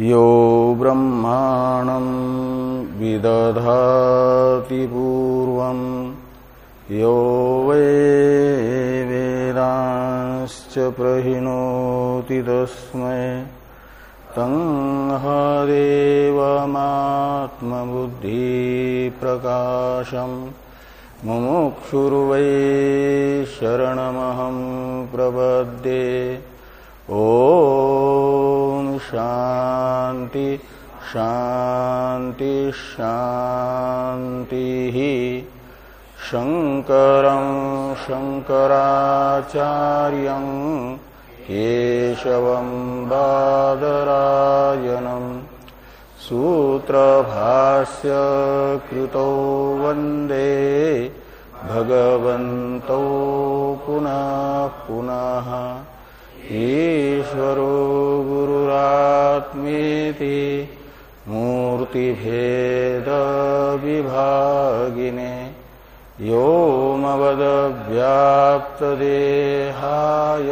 यो ब्रह्माणं विदधाति पूर्वं। यो वै वेदांश्च प्रहिणोति तस्मै। तङ्हदेवमात्मबुद्धिप्रकाशम् मुमुक्षुर्वै शान्ति शान्ति शान्तिः शङ्करं शङ्कराचार्यं केशवं बादरायणम् सूत्रभास्य कृतो वंदे भगवन्तौ पुनः पुनः। ईश्वरो गुरुरात्मेति मूर्तिभेदविभागिने योमवदव्याप्तदेहाय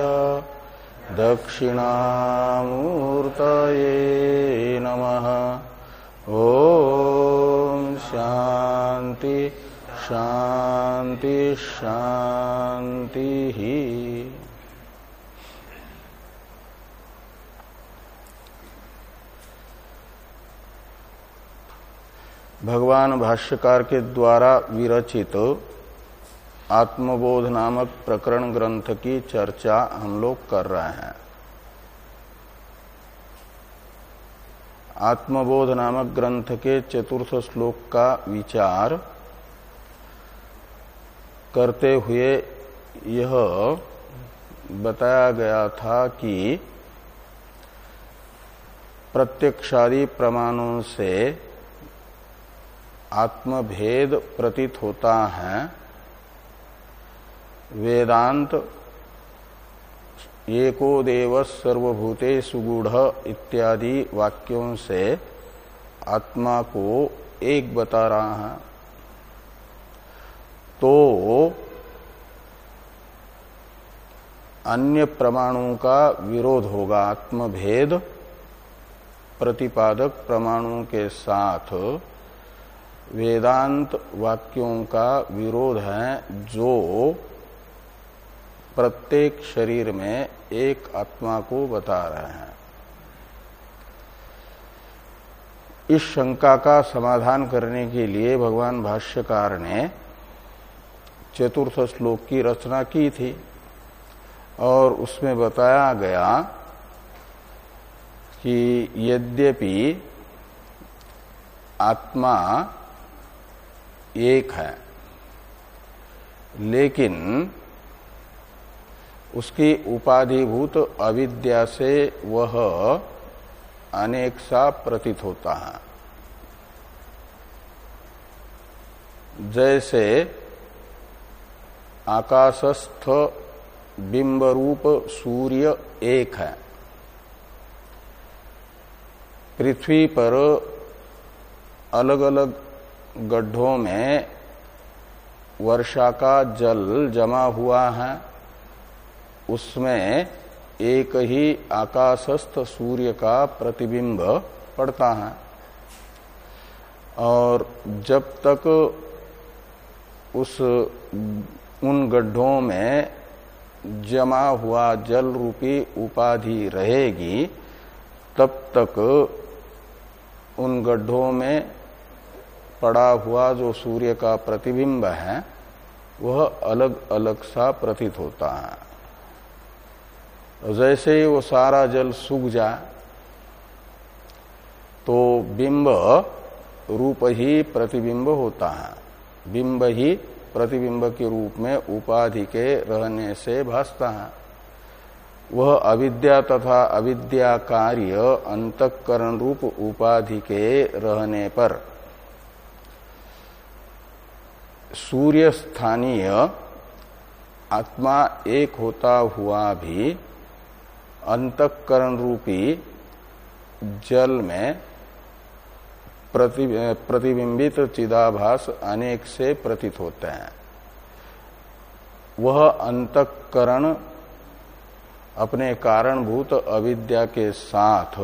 दक्षिणामूर्तये नमः। ॐ शान्ति शान्ति शान्तिः। भगवान भाष्यकार के द्वारा विरचित आत्मबोध नामक प्रकरण ग्रंथ की चर्चा हम लोग कर रहे हैं। आत्मबोध नामक ग्रंथ के चतुर्थ श्लोक का विचार करते हुए यह बताया गया था कि प्रत्यक्षादि प्रमाणों से आत्मभेद प्रतीत होता है। वेदांत, एको देव सर्वभूते सुगूढ़ इत्यादि वाक्यों से आत्मा को एक बता रहा है। तो अन्य प्रमाणों का विरोध होगा। आत्मभेद प्रतिपादक प्रमाणों के साथ वेदांत वाक्यों का विरोध है जो प्रत्येक शरीर में एक आत्मा को बता रहे हैं। इस शंका का समाधान करने के लिए भगवान भाष्यकार ने चतुर्थ श्लोक की रचना की थी और उसमें बताया गया कि यद्यपि आत्मा एक है। लेकिन उसकी उपाधिभूत अविद्या से वह अनेक सा प्रतीत होता है। जैसे आकाशस्थ बिंब रूप सूर्य एक है। पृथ्वी पर अलग अलग गड्ढों में वर्षा का जल जमा हुआ है, उसमें एक ही आकाशस्थ सूर्य का प्रतिबिंब पड़ता है। और जब तक उस, उन गड्ढों में जमा हुआ जल रूपी उपाधि रहेगी, तब तक उन गड्ढों में पड़ा हुआ जो सूर्य का प्रतिबिंब है, वह अलग अलग सा प्रतीत होता है। जैसे ही वो सारा जल सूख जाए तो बिंब रूप ही प्रतिबिंब होता है। बिंब ही प्रतिबिंब के रूप में उपाधि के रहने से भासता है। वह अविद्या तथा अविद्या कार्य अंतकरण रूप उपाधि के रहने पर सूर्य स्थानीय आत्मा एक होता हुआ भी अंतकरण रूपी जल में प्रतिबिंबित चिदाभास अनेक से प्रतीत होते हैं। वह अंतकरण अपने कारणभूत अविद्या के साथ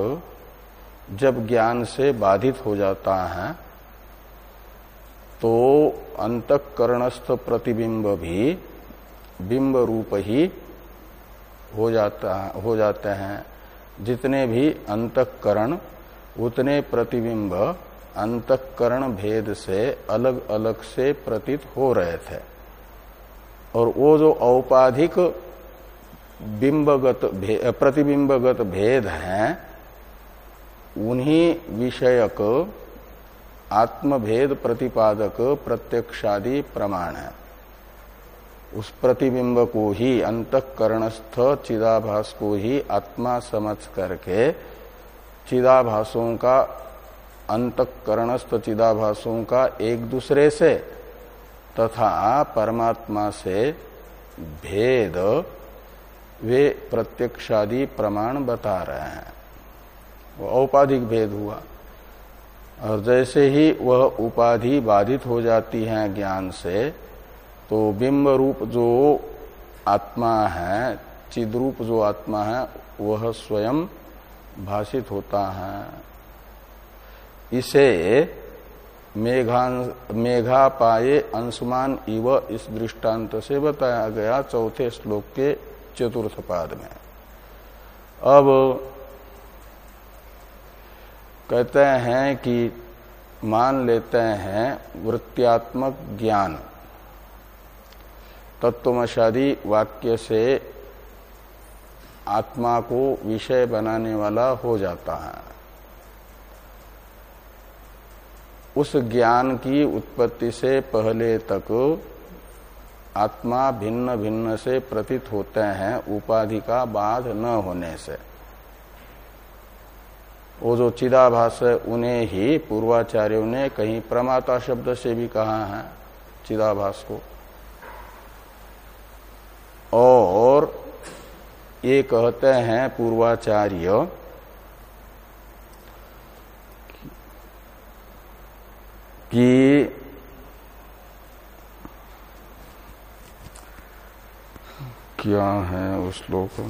जब ज्ञान से बाधित हो जाता है तो अंतकरणस्थ प्रतिबिंब भी बिंब रूप ही हो जाता, हो जाते हैं। जितने भी अंतकरण, उतने प्रतिबिंब अंतकरण भेद से अलग अलग से प्रतीत हो रहे थे। और वो जो औपाधिक बिंबगत प्रतिबिंबगत भेद हैं, उन्हीं विषयक आत्मभेद प्रतिपादक प्रत्यक्षादि प्रमाण है। उस प्रतिबिंब को ही, अंतकरणस्थ चिदाभास को ही आत्मा समझ करके चिदाभासों का, अंतकरणस्थ चिदाभासों का एक दूसरे से तथा परमात्मा से भेद वे प्रत्यक्षादि प्रमाण बता रहे हैं। वो औपाधिक भेद हुआ। और जैसे ही वह उपाधि बाधित हो जाती है ज्ञान से तो बिंब रूप जो आत्मा है चिद्रूप जो आत्मा है, वह स्वयं भाषित होता है। इसे मेघा पाए अंशमान इव इस दृष्टांत से बताया गया चौथे श्लोक के चतुर्थ पाद में। अब कहते हैं कि मान लेते हैं वृत्त्यात्मक ज्ञान। तत्वमशादी वाक्य से आत्मा को विषय बनाने वाला हो जाता है। उस ज्ञान की उत्पत्ति से पहले तक आत्मा भिन्न भिन्न से प्रतीत होते हैं, उपाधि का बाध न होने से। वो जो चिदाभास है, उन्हें ही पूर्वाचार्यों ने कहीं प्रमाता शब्द से भी कहा है, चिदाभास को। और ये कहते हैं पूर्वाचार्य कि क्या है उस श्लोक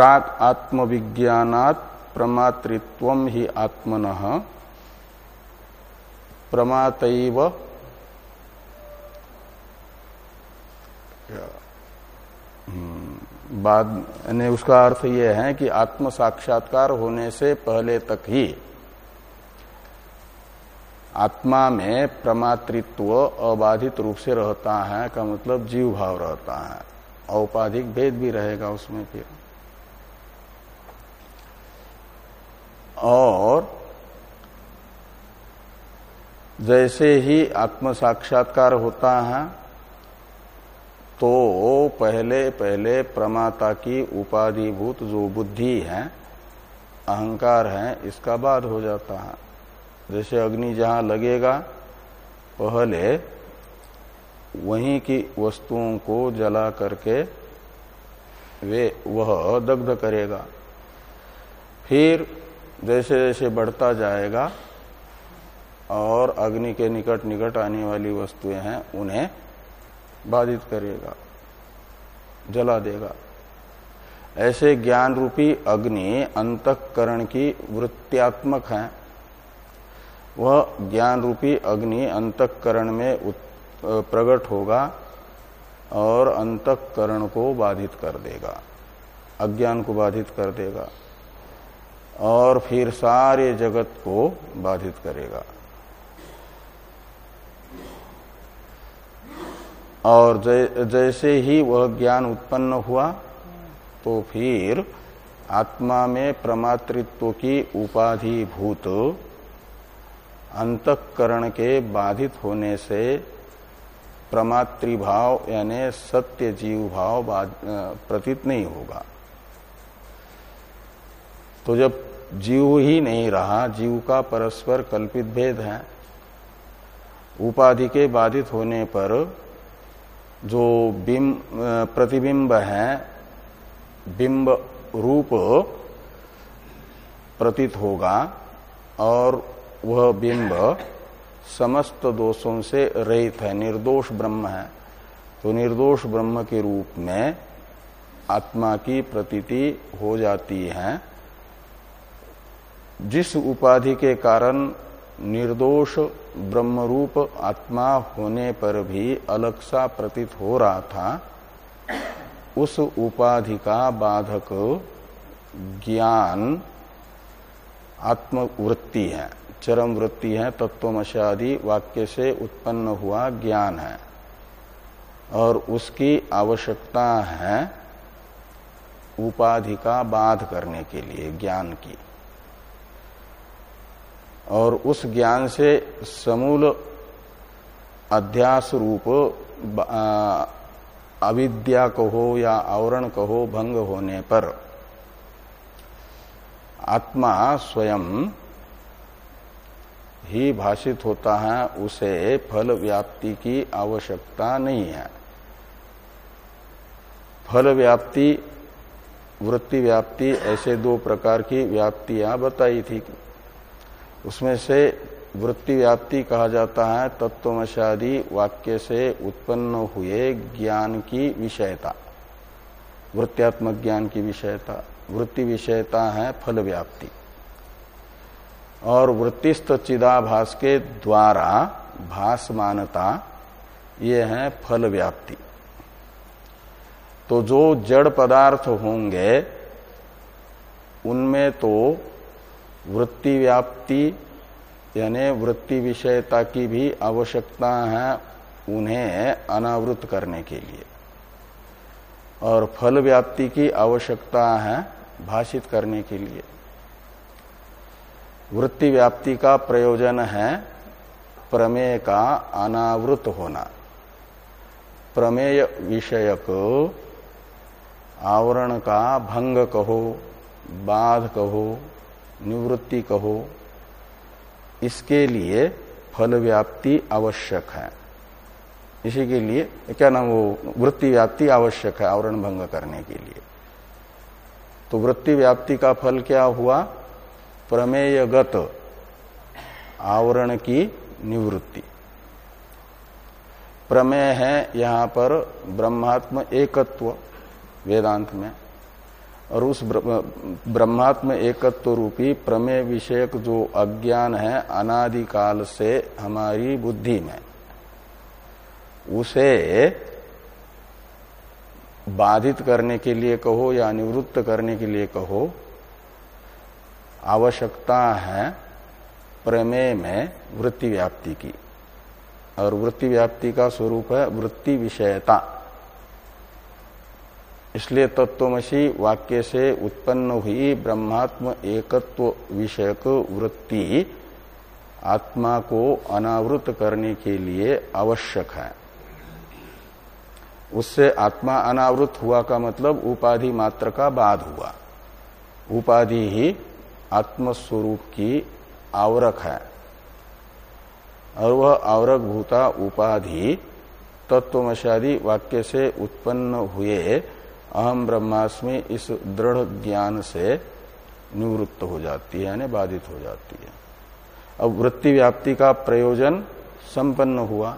प्राक आत्मविज्ञानात प्रमातृत्व ही आत्मन। प्रमात हम्म, बाद ने उसका अर्थ यह है कि आत्म साक्षात्कार होने से पहले तक ही आत्मा में प्रमातृत्व अबाधित रूप से रहता है का मतलब जीव भाव रहता है। औपाधिक भेद भी रहेगा उसमें फिर। और जैसे ही आत्म साक्षात्कार होता है तो पहले पहले प्रमाता की उपाधिभूत जो बुद्धि है, अहंकार है, इसका बाद हो जाता है। जैसे अग्नि जहाँ लगेगा, पहले वहीं की वस्तुओं को जला करके वे वह दग्ध करेगा। फिर जैसे जैसे बढ़ता जाएगा और अग्नि के निकट निकट आने वाली वस्तुएँ हैं, उन्हें बाधित करेगा, जला देगा। ऐसे ज्ञान रूपी अग्नि अंतकरण की वृत्त्यात्मक है। वह ज्ञान रूपी अग्नि अंतकरण में प्रकट होगा और अंतकरण को बाधित कर देगा, अज्ञान को बाधित कर देगा। और फिर सारे जगत को बाधित करेगा। और जै, जैसे ही वह ज्ञान उत्पन्न हुआ तो फिर आत्मा में प्रमातृत्व की उपाधि भूत अंतकरण के बाधित होने से प्रमातृभाव यानी सत्य जीव भाव प्रतीत नहीं होगा। तो जब जीव ही नहीं रहा, जीव का परस्पर कल्पित भेद है। उपाधि के बाधित होने पर जो बिंब प्रतिबिंब है, बिंब रूप प्रतीत होगा और वह बिंब समस्त दोषों से रहित है, निर्दोष ब्रह्म है। तो निर्दोष ब्रह्म के रूप में आत्मा की प्रतीति हो जाती है। जिस उपाधि के कारण निर्दोष ब्रह्मरूप आत्मा होने पर भी अलग सा प्रतीत हो रहा था, उस उपाधि का बाधक ज्ञान आत्मवृत्ति है, चरम वृत्ति है तत्वमशादि वाक्य से उत्पन्न हुआ ज्ञान है। और उसकी आवश्यकता है उपाधि का बाध करने के लिए, ज्ञान की। और उस ज्ञान से समूल अध्यास रूप अविद्या कहो या आवरण कहो भंग होने पर, आत्मा स्वयं ही भाषित होता है, उसे फल व्याप्ति की आवश्यकता नहीं है। फल व्याप्ति, वृत्ति व्याप्ति, ऐसे दो प्रकार की व्याप्तियाँ बताई थी। उसमें से वृत्ति व्याप्ति कहा जाता है, तत्वमशादी वाक्य से उत्पन्न हुए ज्ञान की विषयता। वृत्त्यात्मक ज्ञान की विषयता। वृत्ति विषयता है फल व्याप्ति। और वृत्तिस्त चिदाभास के द्वारा भासमानता, ये है फल व्याप्ति। तो जो जड़ पदार्थ होंगे, उनमें तो वृत्ति व्याप्ति यानी वृत्ति विषयता की भी आवश्यकता है उन्हें अनावृत करने के लिए। और फल व्याप्ति की आवश्यकता है भाषित करने के लिए। वृत्ति व्याप्ति का प्रयोजन है प्रमेय का अनावृत होना। प्रमेय विषयक आवरण का भंग कहो, बाध कहो निवृत्ति कहो, इसके लिए फल व्याप्ति आवश्यक है। इसी के लिए, क्या नाम वो वृत्ति व्याप्ति आवश्यक है आवरण भंग करने के लिए। तो वृत्ति व्याप्ति का फल क्या हुआ? प्रमेयगत आवरण की निवृत्ति। प्रमेय है यहाँ पर ब्रह्मात्म एकत्व, वेदांत में। और उस ब्रह्मात्म एकत्व रूपी प्रमेय विषयक जो अज्ञान है अनादिकाल से हमारी बुद्धि में, उसे बाधित करने के लिए कहो या निवृत्त करने के लिए कहो, आवश्यकता है प्रमेय में वृत्ति व्याप्ति की। और वृत्ति व्याप्ति का स्वरूप है वृत्ति विषयता। इसलिए तत्वमसी वाक्य से उत्पन्न हुई ब्रह्मात्म एकत्व विषयक वृत्ति आत्मा को अनावृत करने के लिए आवश्यक है। उससे आत्मा अनावृत हुआ का मतलब उपाधि मात्र का बाद हुआ। उपाधि ही आत्मस्वरूप की आवरक है। और वह आवरक भूता उपाधि तत्वमशादी वाक्य से उत्पन्न हुए अहम ब्रह्मास्मि इस दृढ़ ज्ञान से निवृत्त हो जाती है, यानी बाधित हो जाती है। अब वृत्ति व्याप्ति का प्रयोजन संपन्न हुआ।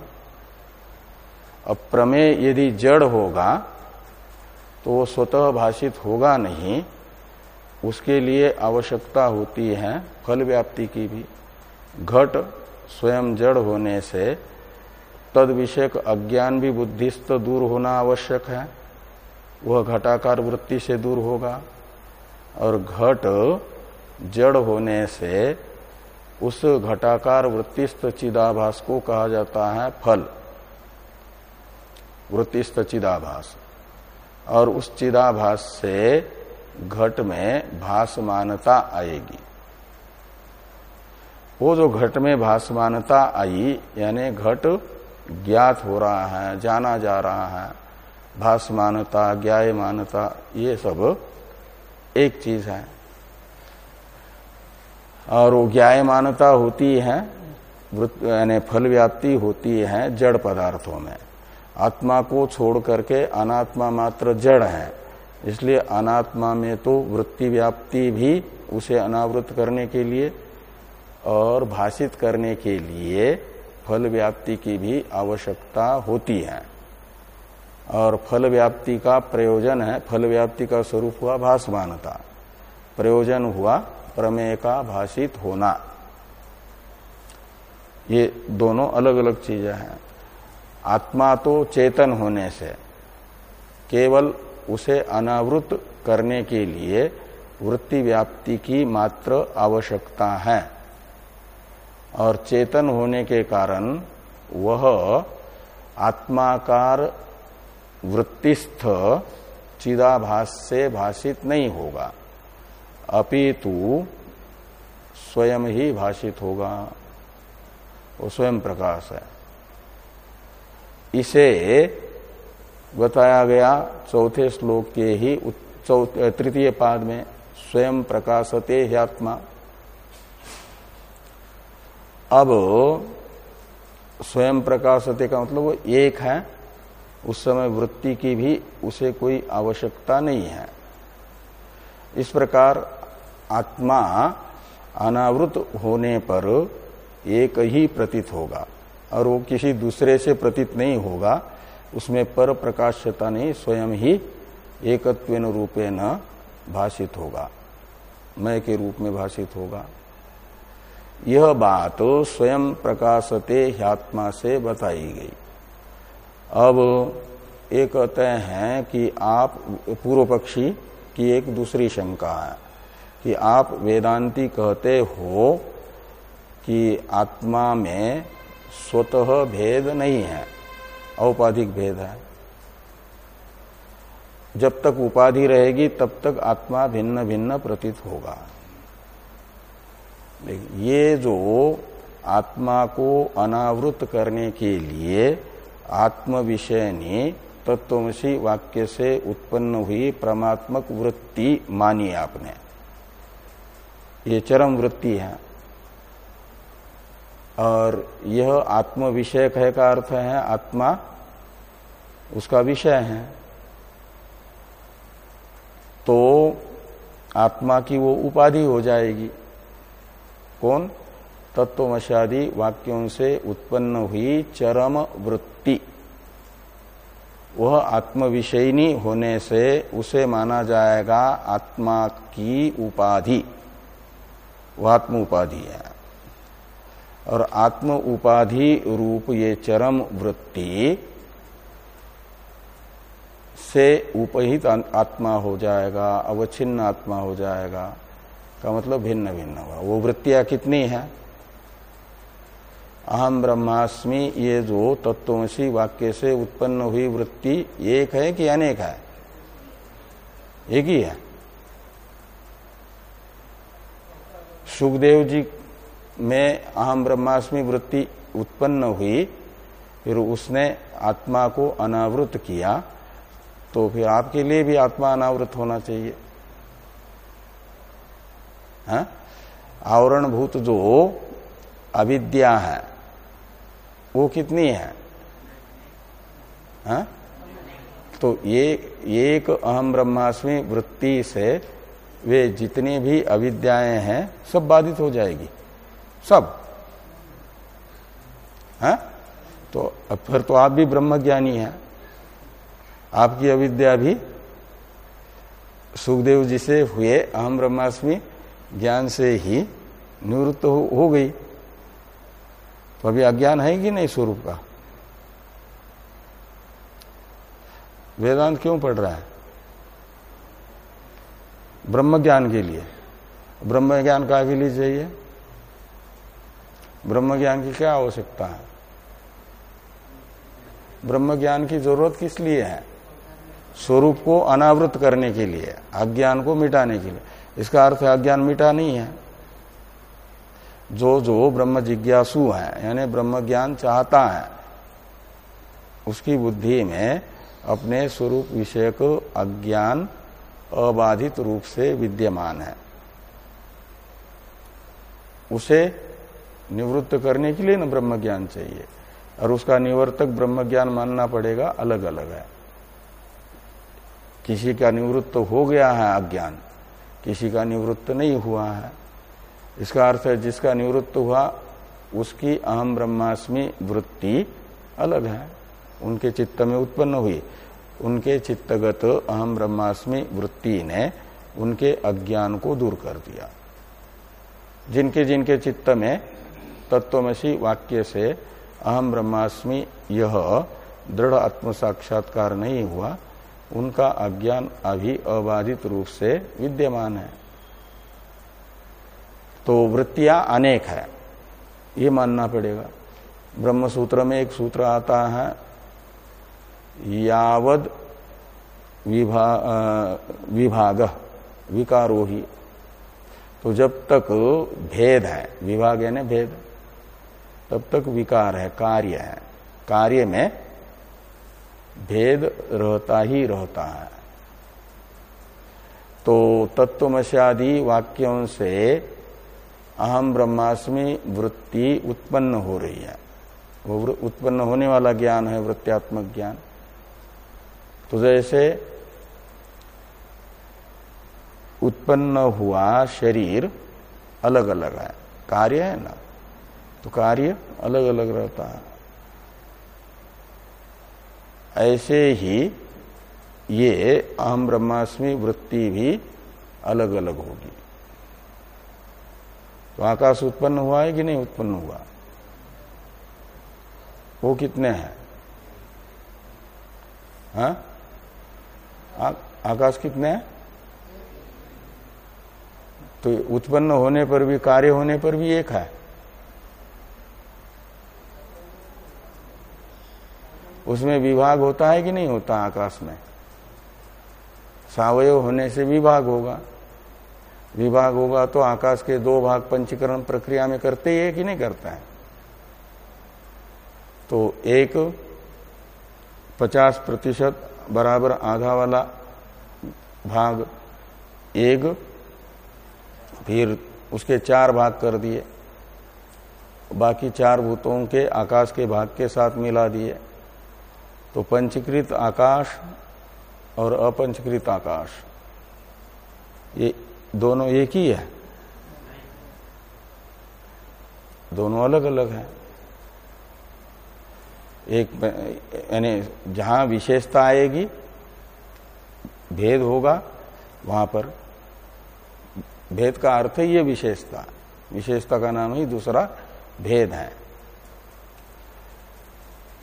अब प्रमेय यदि जड़ होगा तो वो स्वतः भाषित होगा नहीं, उसके लिए आवश्यकता होती है फल व्याप्ति की भी। घट स्वयं जड़ होने से तद विषयक अज्ञान भी बुद्धिस्त दूर होना आवश्यक है। वह घटाकार वृत्ति से दूर होगा और घट जड़ होने से उस घटाकार वृत्तिस्त चिदाभास को कहा जाता है फल। वृत्तिस्त चिदाभास। और उस चिदाभास से घट में भासमानता आएगी। वो जो घट में भासमानता आई, यानी घट ज्ञात हो रहा है, जाना जा रहा है भासमानता, ज्ञायमानता, ये सब एक चीज़ है। और वो ज्ञायमानता होती है यानी फल व्याप्ति होती है जड़ पदार्थों में। आत्मा को छोड़ करके अनात्मा मात्र जड़ है, इसलिए अनात्मा में तो वृत्ति व्याप्ति भी उसे अनावृत करने के लिए और भाषित करने के लिए फल व्याप्ति की भी आवश्यकता होती है। और फल व्याप्ति का प्रयोजन है फल व्याप्ति का स्वरूप हुआ भाषमानता प्रयोजन हुआ प्रमेय का भाषित होना। ये दोनों अलग अलग चीज़ें हैं। आत्मा तो चेतन होने से, केवल उसे अनावृत करने के लिए वृत्ति व्याप्ति की मात्र आवश्यकता है। और चेतन होने के कारण वह आत्माकार वृत्तिस्थ चिदाभास से भाषित नहीं होगा। अपितु स्वयं ही भाषित होगा। वो स्वयं प्रकाश है। इसे बताया गया चौथे श्लोक के ही तृतीय पाद में, स्वयं प्रकाशते ही आत्मा। अब स्वयं प्रकाशते का मतलब वो एक है उस समय वृत्ति की भी उसे कोई आवश्यकता नहीं है। इस प्रकार आत्मा अनावृत होने पर एक ही प्रतीत होगा और वो किसी दूसरे से प्रतीत नहीं होगा। उसमें पर प्रकाश्यता नहीं, स्वयं ही एकत्व रूपे न भाषित होगा। मय के रूप में भाषित होगा। यह बात स्वयं प्रकाशते ह्यात्मा से बताई गई। अब ये कहते हैं कि आप पूर्व पक्षी की एक दूसरी शंका है, कि आप वेदांती कहते हो कि आत्मा में स्वतः भेद नहीं है, औपाधिक भेद है। जब तक उपाधि रहेगी, तब तक आत्मा भिन्न भिन्न प्रतीत होगा। ये जो आत्मा को अनावृत करने के लिए आत्म विषय ने तत्वमसी वाक्य से उत्पन्न हुई परमात्मक वृत्ति मानी आपने। ये चरम वृत्ति है। और यह आत्म विषय कह का अर्थ है आत्मा, उसका विषय है। तो आत्मा की वो उपाधि हो जाएगी। कौन? तत्वमशादी वाक्यों से उत्पन्न हुई चरम वृत्ति। वह आत्मविषयनी होने से उसे माना जाएगा आत्मा की उपाधि। वह आत्म उपाधि है। और आत्म उपाधि रूप ये चरम वृत्ति से उपहित आत्मा हो जाएगा, अवच्छिन्न आत्मा हो जाएगा। का मतलब भिन्न भिन्न हुआ। वो वृत्तियाँ कितनी है? अहम ब्रह्मास्मि, ये जो तत्वसी वाक्य से उत्पन्न हुई वृत्ति एक है कि अनेक है? एक ही है। सुखदेव जी में अहम ब्रह्मास्मि वृत्ति उत्पन्न हुई, फिर उसने आत्मा को अनावृत किया तो फिर आपके लिए भी आत्मा अनावृत होना चाहिए। हाँ? आवरण भूत जो अविद्या है वो कितनी है? हा? तो ये एक अहम ब्रह्मास्मि वृत्ति से वे जितनी भी अविद्याएँ हैं सब बाधित हो जाएगी। सब। है? हाँ? तो फिर तो आप भी ब्रह्मज्ञानी हैं। आपकी अविद्या भी सुखदेव जी से हुए अहम ब्रह्मास्मि ज्ञान से ही निवृत्त हो, हो गई। तो अभी अज्ञान है कि नहीं स्वरूप का? वेदांत क्यों पढ़ रहा है? ब्रह्म ज्ञान के लिए। ब्रह्म ज्ञान का के लिए चाहिए ब्रह्म ज्ञान की क्या आवश्यकता है? ब्रह्म ज्ञान की ज़रूरत किस लिए है? स्वरूप को अनावृत करने के लिए, अज्ञान को मिटाने के लिए। इसका अर्थ है अज्ञान मिटा नहीं है। जो जो ब्रह्म जिज्ञासु है, यानी ब्रह्म ज्ञान चाहता है, उसकी बुद्धि में अपने स्वरूप विषय को अज्ञान अबाधित रूप से विद्यमान है। उसे निवृत्त करने के लिए न ब्रह्म ज्ञान चाहिए, और उसका निवर्तक ब्रह्म ज्ञान मानना पड़ेगा अलग अलग है। किसी का निवृत्त हो गया है अज्ञान, किसी का निवृत्त नहीं हुआ है। इसका अर्थ है, जिसका निवृत्त हुआ, उसकी अहम ब्रह्मास्मि वृत्ति अलग है। उनके चित्त में उत्पन्न हुई। उनके चित्तगत अहम ब्रह्मास्मि वृत्ति ने उनके अज्ञान को दूर कर दिया। जिनके जिनके चित्त में तत्वमसी वाक्य से अहम ब्रह्मास्मि यह दृढ़ आत्म साक्षात्कार नहीं हुआ, उनका अज्ञान अभी अबाधित रूप से विद्यमान है। तो वृत्तियाँ अनेक है। ये मानना पड़ेगा। ब्रह्म सूत्र में एक सूत्र आता है यावद विभा, विभाग विकारो ही। तो जब तक भेद है विभाग है यानी भेद तब तक विकार है कार्य है। कार्य में भेद रहता ही रहता है। तो तत्वमशादि वाक्यों से अहम ब्रह्मास्मि वृत्ति उत्पन्न हो रही है। वो उत्पन्न होने वाला ज्ञान है, वृत्त्यात्मक ज्ञान। तो जैसे उत्पन्न हुआ शरीर अलग अलग है। कार्य है ना? तो कार्य अलग अलग रहता है। ऐसे ही ये अहम ब्रह्मास्मि वृत्ति भी अलग अलग होगी। तो आकाश उत्पन्न हुआ है कि नहीं उत्पन्न हुआ? वो कितने हैं? हाँ? आकाश कितने हैं? तो उत्पन्न होने पर भी, कार्य होने पर भी एक है। उसमें विभाग होता है कि नहीं होता आकाश में? सावयव होने से विभाग होगा। विभाग होगा तो आकाश के दो भाग पंचीकरण प्रक्रिया में करते ही है कि नहीं करता है। तो एक पचास प्रतिशत बराबर आधा वाला भाग एक, फिर उसके चार भाग कर दिए। बाकी चार भूतों के आकाश के भाग के साथ मिला दिए। तो पंचीकृत आकाश और अपंचकृत आकाश, ये दोनों एक ही है। दोनों अलग अलग है। एक यानी जहाँ विशेषता आएगी, भेद होगा, वहाँ पर भेद का अर्थ ही है विशेषता। विशेषता का नाम ही दूसरा भेद है।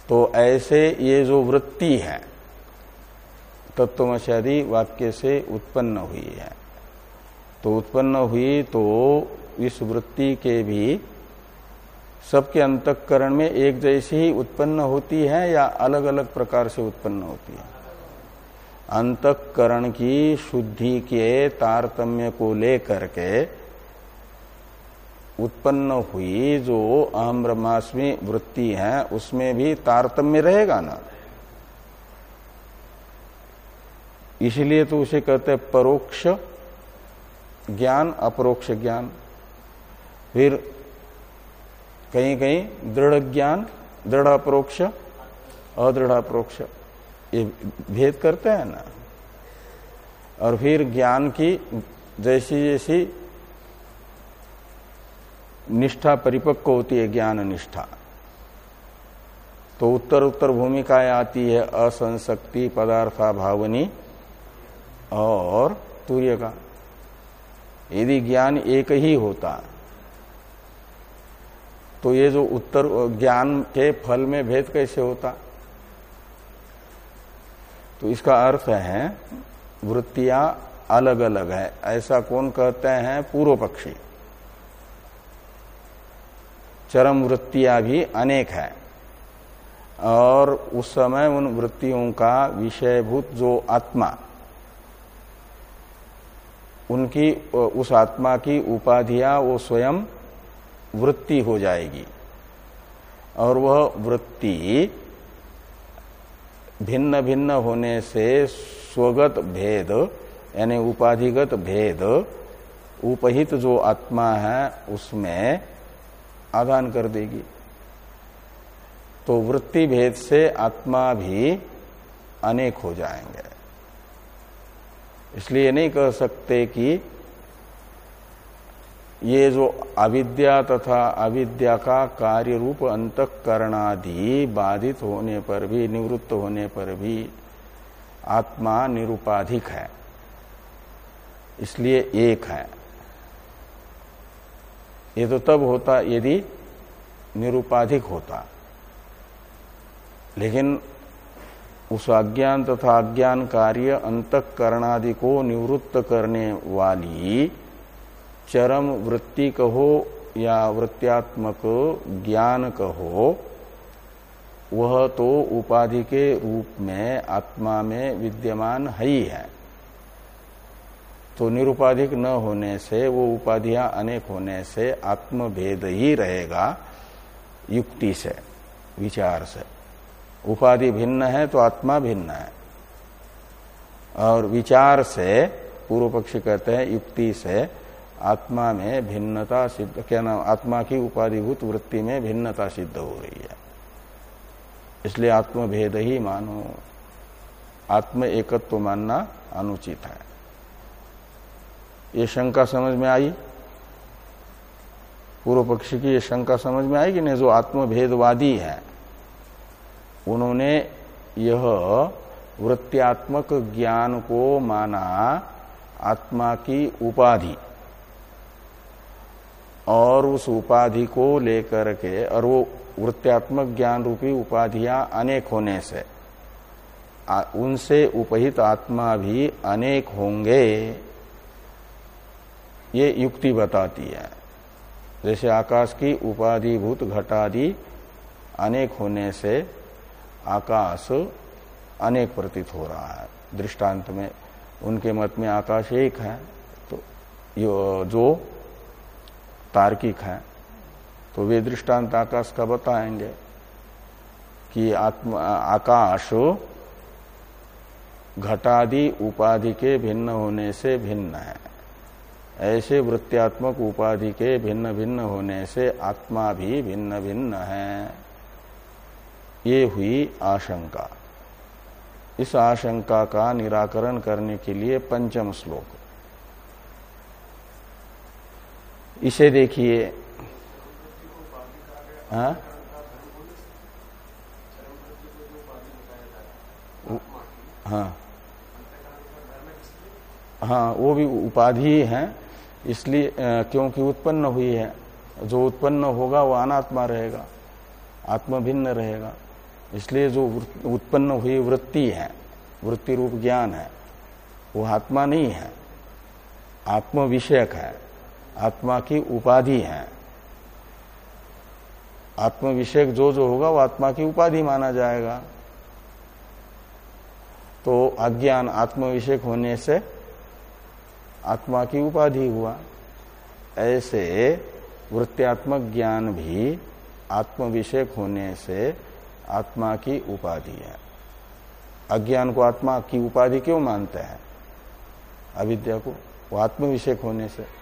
तो ऐसे ये जो वृत्ति है तत्वमशादी वाक्य से उत्पन्न हुई है। तो उत्पन्न हुई तो इस वृत्ति के भी सबके अंतकरण में एक जैसी ही उत्पन्न होती है या अलग अलग प्रकार से उत्पन्न होती है? अंतकरण की शुद्धि के तारतम्य को लेकर के उत्पन्न हुई जो अहम ब्रह्मास्मि वृत्ति है, उसमें भी तारतम्य रहेगा ना? इसलिए तो उसे कहते हैं परोक्ष ज्ञान, अपरोक्ष ज्ञान, फिर कहीं कहीं दृढ़ ज्ञान, दृढ़ अपरोक्ष, अदृढ़ अपरोक्ष। ये भेद करते हैं ना? और फिर ज्ञान की जैसी जैसी निष्ठा परिपक्व होती है, ज्ञान निष्ठा तो उत्तर उत्तर भूमिकाएँ आती है असंशक्ति पदार्था, भावनी और तूर्य का। यदि ज्ञान एक ही होता तो ये जो उत्तर, ज्ञान के फल में भेद कैसे होता? तो इसका अर्थ है, वृत्तियाँ अलग अलग है। ऐसा कौन कहते हैं? पूर्व पक्षी। चरम वृत्तियाँ भी अनेक है। और उस समय उन वृत्तियों का विषयभूत जो आत्मा उनकी उस आत्मा की उपाधियाँ, वो स्वयं वृत्ति हो जाएगी। और वह वृत्ति भिन्न भिन्न होने से स्वगत भेद, यानी उपाधिगत भेद, उपहित जो आत्मा है, उसमें आदान कर देगी। तो वृत्ति भेद से आत्मा भी अनेक हो जाएँगे। इसलिए नहीं कह सकते कि ये जो अविद्या तथा अविद्या का कार्य रूप अंतकरणादि बाधित होने पर भी, निवृत्त होने पर भी आत्मा निरुपाधिक है। इसलिए एक है। ये तो तब होता यदि निरुपाधिक होता। लेकिन उस अज्ञान तथा अज्ञान कार्य अंतकरणादि को निवृत्त करने वाली चरम वृत्ति कहो या वृत्त्यात्मक ज्ञान कहो, वह तो उपाधि के रूप में, आत्मा में विद्यमान है ही है। तो निरुपाधिक न होने से, वो उपाधियाँ अनेक होने से आत्मभेद ही रहेगा, युक्ति से, विचार से। उपाधि भिन्न है तो आत्मा भिन्न है। और विचार से, पूर्व पक्षी कहते हैं, युक्ति से आत्मा में भिन्नता सिद्ध, क्या नाम, आत्मा की उपाधिभूत वृत्ति में भिन्नता सिद्ध हो रही है। इसलिए आत्मभेद ही मानो, आत्म एकत्व मानना अनुचित है। ये शंका समझ में आई? पूर्व पक्षी की ये शंका समझ में आई कि नहीं, जो आत्मभेदवादी है उन्होंने यह वृत्त्यात्मक ज्ञान को माना आत्मा की उपाधि। और उस उपाधि को लेकर के, और वो वृत्त्यात्मक ज्ञान रूपी उपाधियाँ अनेक होने से उनसे उपहित आत्मा भी अनेक होंगे। ये युक्ति बताती है। जैसे आकाश की उपाधिभूत घटादि अनेक होने से आकाश अनेक प्रतीत हो रहा है। दृष्टांत में उनके मत में आकाश एक है तो जो तार्किक है तो वे दृष्टांत आकाश का बताएँगे कि आत्म, आकाश घटादि उपाधि के भिन्न होने से भिन्न है। ऐसे वृत्त्यात्मक उपाधि के भिन्न भिन्न होने से आत्मा भी भिन्न भिन्न है। ये हुई आशंका। इस आशंका का निराकरण करने के लिए पंचम श्लोक। इसे देखिए। हाँ? हाँ। हाँ वो भी उपाधि है इसलिए क्योंकि उत्पन्न हुई है। जो उत्पन्न होगा, वो अनात्मा रहेगा आत्मा भिन्न रहेगा। इसलिए जो उत्पन्न हुई वृत्ति है, वृत्ति रूप ज्ञान है, वो आत्मा नहीं है। आत्म विषयक है, आत्मा की उपाधि है। आत्म विषयक जो जो होगा, वो आत्मा की उपाधि माना जाएगा। तो अज्ञान आत्म विषयक होने से आत्मा की उपाधि हुआ। ऐसे वृत्त्यात्मक ज्ञान भी आत्म विषयक होने से आत्मा की उपाधि है। अज्ञान को आत्मा की उपाधि क्यों मानते हैं? अविद्या को, वो आत्म विषयक होने से।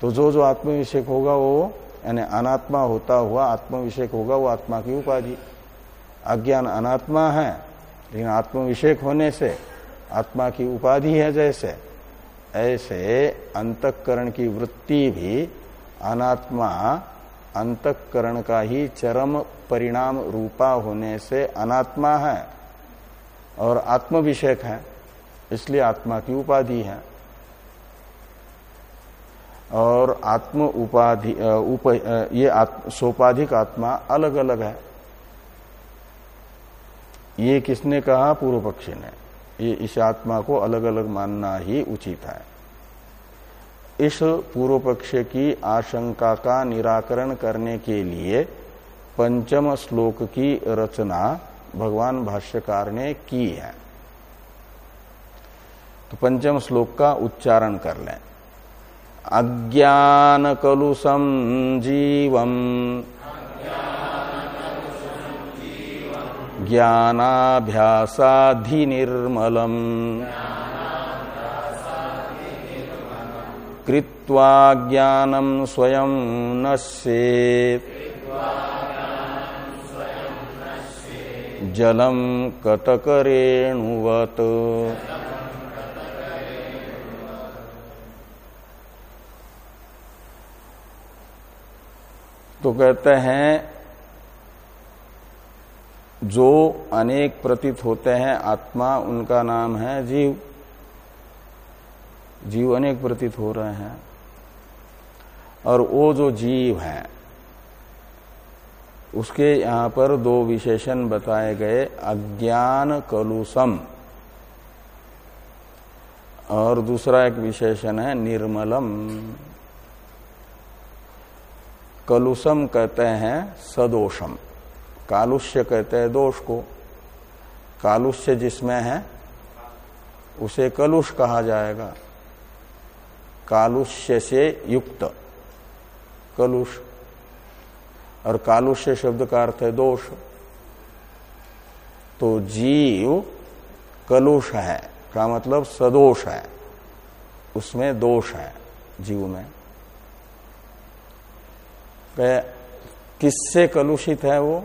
तो जो जो आत्मविषेक होगा वो, यानी अनात्मा होता हुआ आत्मविषेक होगा, वो आत्मा की उपाधि। अज्ञान अनात्मा है, लेकिन आत्मविषेक होने से, आत्मा की उपाधि है जैसे। ऐसे अंतकरण की वृत्ति भी अनात्मा अंतकरण का ही चरम परिणाम रूपा होने से अनात्मा है और आत्म विषयक है इसलिए आत्मा की उपाधि है। और आत्म उपाधि उप ये आत्म, सोपाधिक आत्मा अलग अलग है। ये किसने कहा? पूर्व पक्षी ने। ये इस आत्मा को अलग अलग मानना ही उचित है। इस पूर्व पक्ष की आशंका का निराकरण करने के लिए पंचम श्लोक की रचना भगवान भाष्यकार ने की है। तो पंचम श्लोक का उच्चारण कर लें। अज्ञान अज्ञानकलुषं जीवम्। ज्ञानाभ्यासाधिनिर्मलम्। कृत्वा ज्ञानं स्वयं नश्येत्। जलं कतकरेणुवत्। तो कहते हैं, जो अनेक प्रतीत होते हैं, आत्मा उनका नाम है जीव। जीव अनेक प्रतीत हो रहे हैं। और वो जो जीव है उसके यहाँ पर दो विशेषण बताए गए, अज्ञान कलुषम। और दूसरा एक विशेषण है, निर्मलम। कलुषम कहते हैं सदोषम। कालुष्य कहते हैं दोष को। कालुष्य जिसमें है, उसे कलुष कहा जाएगा। कालुष्य से युक्त। कलुष और कालुष्य शब्द का अर्थ है दोष। तो जीव कलुष है, का मतलब सदोष है। उसमें दोष है जीव में। किससे कलुषित है वो?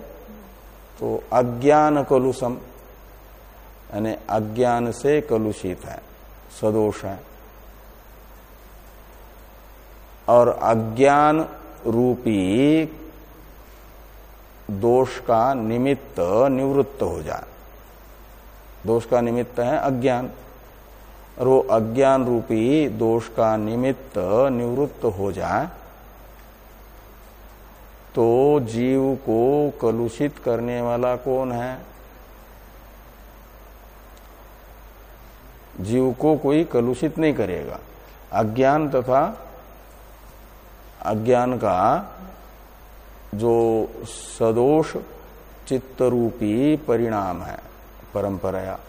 तो अज्ञान कलुषम, यानी अज्ञान से कलुषित है, सदोष है। और अज्ञान रूपी दोष का निमित्त निवृत्त हो जाए। दोष का निमित्त है अज्ञान। और वो अज्ञान रूपी दोष का निमित्त निवृत्त हो जाए तो जीव को कलुषित करने वाला कौन है? जीव को कोई कलुषित नहीं करेगा। अज्ञान तथा अज्ञान का जो सदोष चित्त रूपी परिणाम है, परंपराया,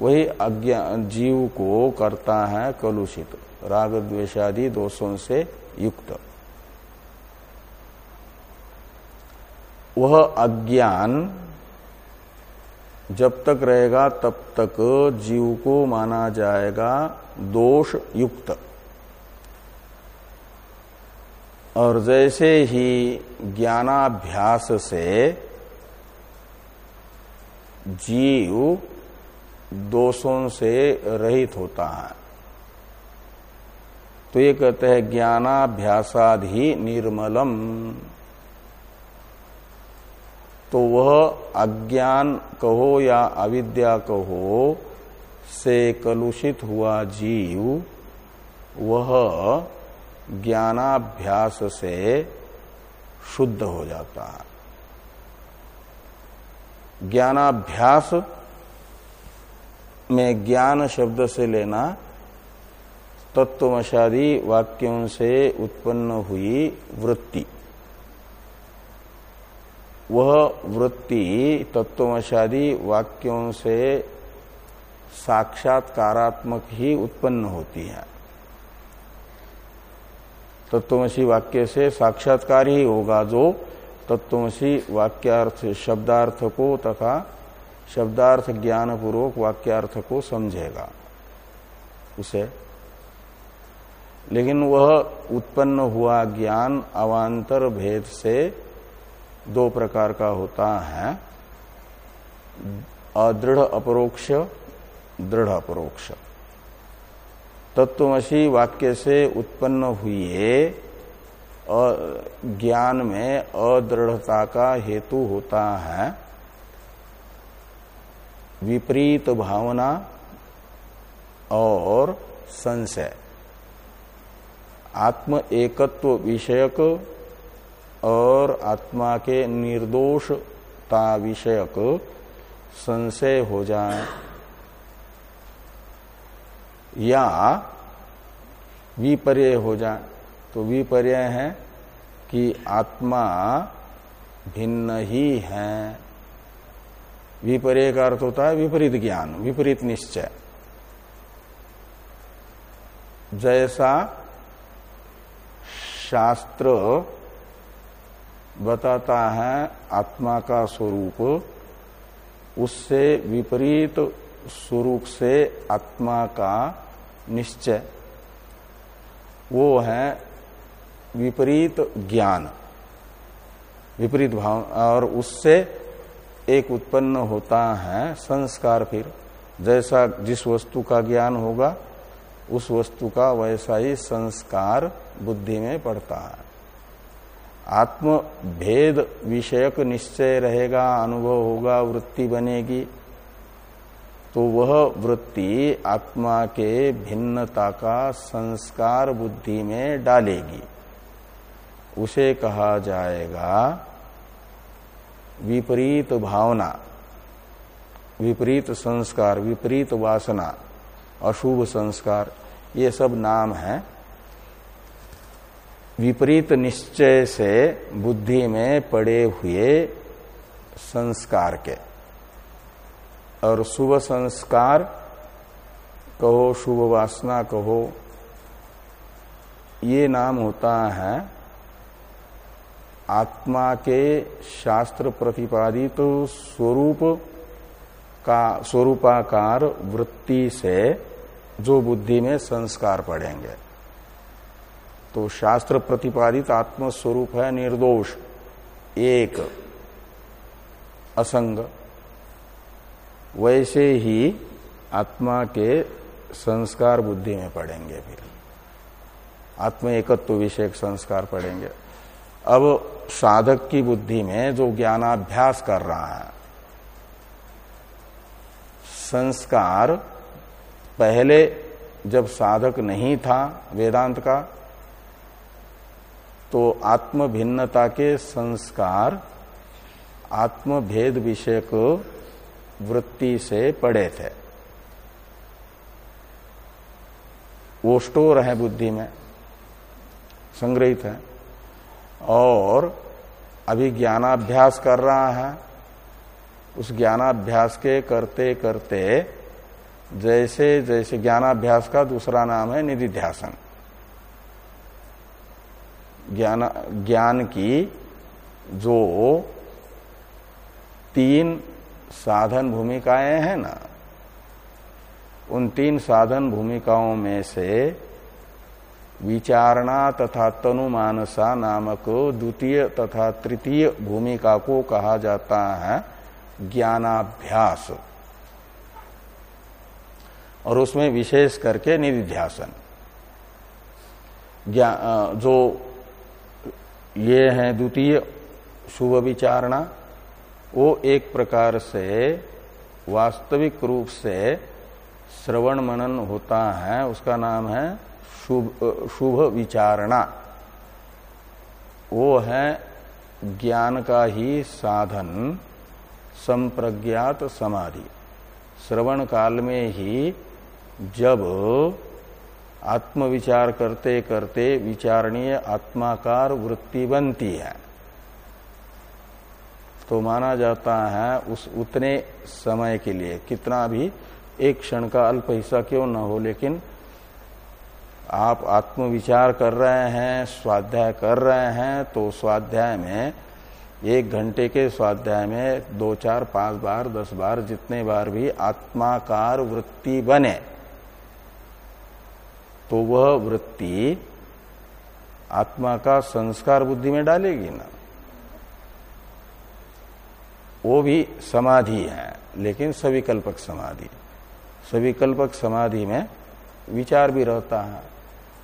वही अज्ञान जीव को करता है कलुषित, राग द्वेषादि दोषों से युक्त। वह अज्ञान जब तक रहेगा, तब तक जीव को माना जाएगा दोष युक्त और जैसे ही ज्ञानाभ्यास से जीव दोषों से रहित होता है। तो ये कहते हैं ज्ञानाभ्यासाधि निर्मलम। तो वह अज्ञान कहो या अविद्या कहो, से कलुषित हुआ जीव, वह ज्ञानाभ्यास से शुद्ध हो जाता है। ज्ञानाभ्यास में ज्ञान शब्द से लेना तत्वमशादी वाक्यों से उत्पन्न हुई वृत्ति। वह वृत्ति तत्वमशादी वाक्यों से साक्षात्कारात्मक ही उत्पन्न होती है। तत्वमसी वाक्य से साक्षात्कार ही होगा जो तत्वमसी वाक्यार्थ शब्दार्थ को तथा शब्दार्थ ज्ञान पूर्वक वाक्यार्थ को समझेगा। उसे। लेकिन वह उत्पन्न हुआ ज्ञान अवान्तर भेद से दो प्रकार का होता है। अदृढ़ अपरोक्ष, दृढ़ अपरोक्ष। तत्वमसी वाक्य से उत्पन्न हुए ज्ञान में अदृढ़ता का हेतु होता है। विपरीत भावना और संशय। आत्म एकत्व विषयक और आत्मा के निर्दोषता विषयक संशय हो जाए। या विपर्य हो जाए तो विपर्य है कि आत्मा भिन्न ही है। विपर्य का अर्थ होता है विपरीत ज्ञान, विपरीत निश्चय। जैसा शास्त्र बताता है आत्मा का स्वरूप, उससे विपरीत स्वरूप से आत्मा का निश्चय। वो है विपरीत ज्ञान, विपरीत भाव, और उससे एक उत्पन्न होता है संस्कार फिर। जैसा जिस वस्तु का ज्ञान होगा, उस वस्तु का वैसा ही संस्कार बुद्धि में पड़ता है। आत्म भेद विषयक निश्चय रहेगा, अनुभव होगा, वृत्ति बनेगी। तो वह वृत्ति आत्मा के भिन्नता का संस्कार बुद्धि में डालेगी। उसे कहा जाएगा विपरीत भावना, विपरीत संस्कार, विपरीत वासना, अशुभ संस्कार, ये सब नाम है। विपरीत निश्चय से बुद्धि में पड़े हुए संस्कार के। और शुभ संस्कार कहो, शुभ वासना कहो, ये नाम होता है आत्मा के शास्त्र प्रतिपादित तो स्वरूप का, स्वरूपाकार वृत्ति से जो बुद्धि में संस्कार पड़ेंगे। तो शास्त्र प्रतिपादित आत्म स्वरूप है निर्दोष, एक, असंग। वैसे ही आत्मा के संस्कार बुद्धि में पड़ेंगे फिर। आत्म एकत्व विषयक संस्कार पड़ेंगे। अब साधक की बुद्धि में जो ज्ञानाभ्यास कर रहा है, संस्कार पहले जब साधक नहीं था वेदांत का तो आत्म भिन्नता के संस्कार आत्म भेद विषयक वृत्ति से पड़े थे। वो स्टोर है बुद्धि में, संग्रहित है, और अभी ज्ञानाभ्यास कर रहा है। उस ज्ञानाभ्यास के करते करते जैसे जैसे ज्ञानाभ्यास का दूसरा नाम है निधिध्यासन। ज्ञान ज्ञान की जो तीन साधन भूमिकाएँ हैं ना, उन तीन साधन भूमिकाओं में से विचारणा तथा तनुमानसा नामक द्वितीय तथा तृतीय भूमिका को कहा जाता है ज्ञानाभ्यास। और उसमें विशेष करके निधिध्यासन। जो ये है द्वितीय शुभ विचारणा वो एक प्रकार से वास्तविक रूप से श्रवण मनन होता है, उसका नाम है शुभ शुभ विचारणा। वो है ज्ञान का ही साधन, संप्रज्ञात समाधि। श्रवण काल में ही जब आत्मविचार करते करते विचारणीय आत्माकार वृत्ति बनती है। तो माना जाता है उस उतने समय के लिए, कितना भी, एक क्षण का अल्प हिस्सा क्यों न हो, लेकिन आप आत्मविचार कर रहे हैं, स्वाध्याय कर रहे हैं तो स्वाध्याय में, एक घंटे के स्वाध्याय में दो चार, पाँच बार, दस बार, जितने बार भी आत्माकार वृत्ति बने तो वह वृत्ति आत्मा का संस्कार बुद्धि में डालेगी ना। वो भी समाधि है, लेकिन सविकल्पक समाधि। सविकल्पक समाधि में विचार भी रहता है।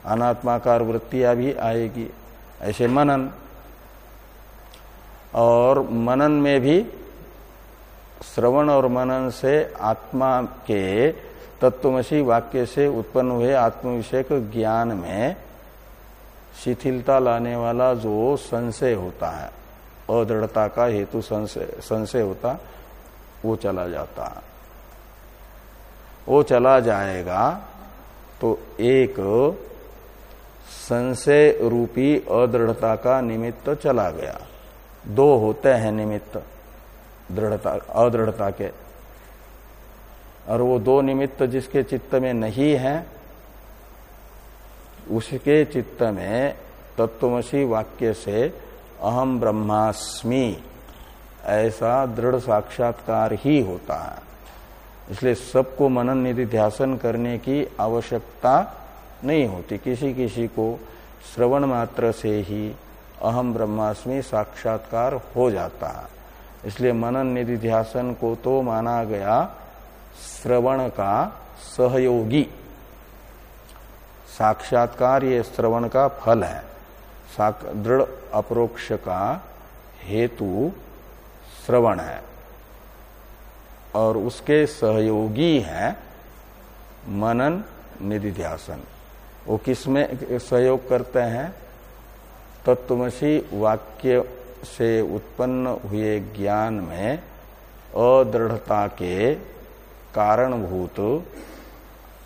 अनात्माकार वृत्तियाँ भी आएगी, ऐसे मनन। और मनन में भी श्रवण और मनन से आत्मा के तत्वमसी वाक्य से उत्पन्न हुए आत्म विषयक ज्ञान में शिथिलता लाने वाला जो संशय होता है अदृढ़ता का हेतु संशय संशय होता, वो चला जाता। वो चला जाएगा तो एक संशय रूपी अदृढ़ता का निमित्त चला गया। दो होते हैं निमित्त, दृढ़ता, अदृढ़ता के। और वो दो निमित्त जिसके चित्त में नहीं है, उसके चित्त में तत्वमसी वाक्य से अहम ब्रह्मास्मि। ऐसा दृढ़ साक्षात्कार ही होता है। इसलिए सबको मनन निधि ध्यासन करने की आवश्यकता नहीं होती। किसी किसी को श्रवण मात्र से ही अहम ब्रह्मास्मि साक्षात्कार हो जाता है। इसलिए मनन निधि ध्यासन को तो माना गया श्रवण का सहयोगी। साक्षात्कार ये श्रवण का फल है। दृढ़ अप्रोक्ष का हेतु श्रवण है। और उसके सहयोगी है मनन निधिध्यासन। वो किसमें सहयोग करते हैं? तत्वमसी वाक्य से उत्पन्न हुए ज्ञान में अदृढ़ता के कारणभूत